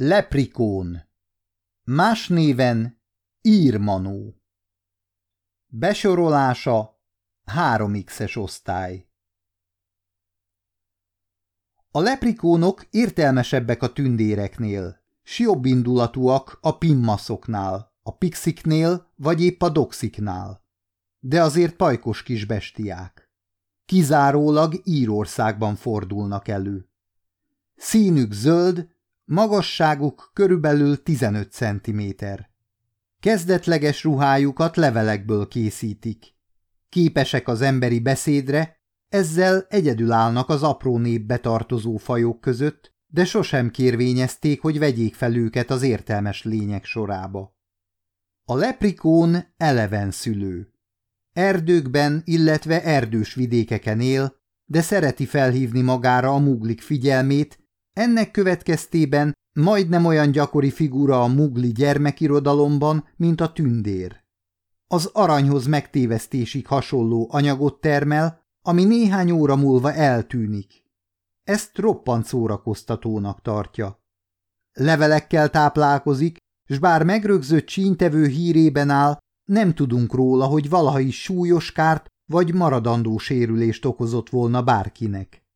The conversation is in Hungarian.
Leprikón Más néven Írmanó Besorolása 3x-es osztály A leprikónok értelmesebbek a tündéreknél, s jobbindulatúak a pimmaszoknál, a pixiknél vagy épp a doxiknál. De azért pajkos kis bestiák. Kizárólag Írországban fordulnak elő. Színük zöld, magasságuk körülbelül 15 cm. Kezdetleges ruhájukat levelekből készítik. Képesek az emberi beszédre, ezzel egyedül állnak az apró népbe tartozó fajok között, de sosem kérvényezték, hogy vegyék fel őket az értelmes lények sorába. A leprikón eleven szülő. Erdőkben, illetve erdős vidékeken él, de szereti felhívni magára a muglik figyelmét, ennek következtében majdnem olyan gyakori figura a mugli gyermekirodalomban, mint a tündér. Az aranyhoz megtévesztésig hasonló anyagot termel, ami néhány óra múlva eltűnik. Ezt roppant szórakoztatónak tartja. Levelekkel táplálkozik, s bár megrögzött csíntevő hírében áll, nem tudunk róla, hogy valaha is súlyos kárt vagy maradandó sérülést okozott volna bárkinek.